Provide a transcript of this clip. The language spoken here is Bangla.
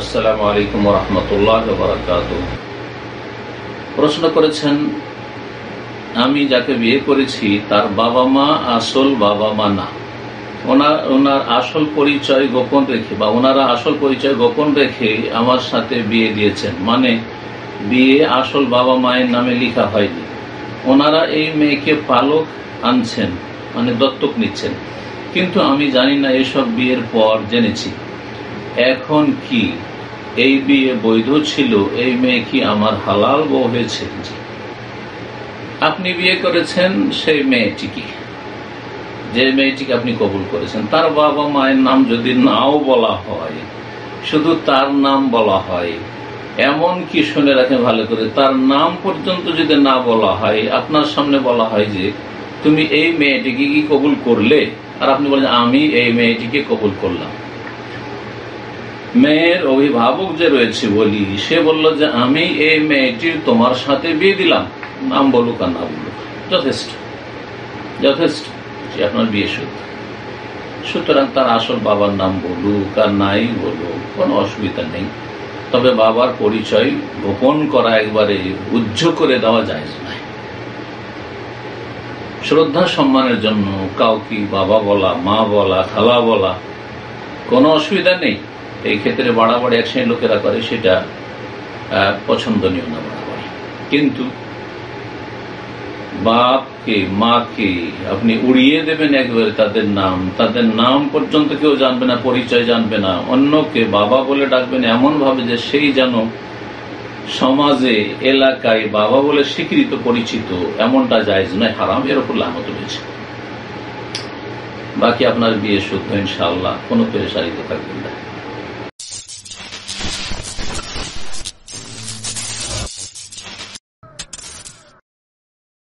আসসালামু আলাইকুম রহমতুল্লাহ বারাকাত প্রশ্ন করেছেন, আমি যাকে বিয়ে করেছি, তার বাবা মা আসল বাবা মা না। ওনার আসল পরিচয় গোপন রেখে বা ওনারা আসল পরিচয় গোপন রেখে আমার সাথে বিয়ে দিয়েছেন। মানে বিয়ে আসল বাবা মায়ের নামে লিখা হয়নি। ওনারা এই মেয়েকে পালক আনছেন মানে দত্তক নিচ্ছেন। কিন্তু আমি জানি না এসব বিয়ের পর জেনেছি। এখন কি? এই বিয়ে বৈধ ছিল, এই মেয়ে কি আমার হালাল বউ হয়েছে? আপনি বিয়ে করেছেন সেই মেয়েটিকে। যে মেয়েটিকে আপনি কবুল করেছেন, তার বাবা মায়ের নাম যদি নাও বলা হয়, শুধু তার নাম বলা হয়, এমন কি শুনে রাখেন ভালো করে? তার নাম পর্যন্ত যদি না বলা হয়, আপনার সামনে বলা হয় যে, তুমি এই মেয়েটিকে কি কবুল করলে? আর আপনি বলেন, আমি এই মেয়েটিকে কবুল করলাম। মেয়ের অভিভাবক যে রয়েছে বলি, সে বলল যে, আমি এই মেয়েটির তোমার সাথে বিয়ে দিলাম। নাম বলুক আর না বলুক, যথেষ্ট যথেষ্ট আপনার বিয়ে শুদ্ধ সুতরাং তার আসল বাবার নাম বলুক আর নাই বলুক, কোনো অসুবিধা নেই। তবে বাবার পরিচয় গোপন করা একবারে উজ্জ করে দেওয়া যায় না শ্রদ্ধা সম্মানের জন্য কাউকে বাবা বলা, মা বলা, খালা বলা, কোনো অসুবিধা নেই। এই ক্ষেত্রে বাড়াবাড়ি এক শ্রেণির লোকেরা করে সেটা পছন্দনীয় না বাড়াবাড়ি কিন্তু বাপকে, মাকে আপনি উড়িয়ে দেবেন একবারে তাদের নাম। তাদের নাম পর্যন্ত কেউ জানবে না, পরিচয় জানবে না। অন্যকে বাবা বলে ডাকবেন এমন ভাবে যে সেই যেন সমাজে, এলাকায় বাবা বলে স্বীকৃত, পরিচিত এমনটা জায়জ নয়, হারাম এর উপর লামত রয়েছে। বাকি আপনার বিয়ে শুদ্ধ, ইনশাআল্লাহ, কোনো পেরেশানিতে থাকবেন না।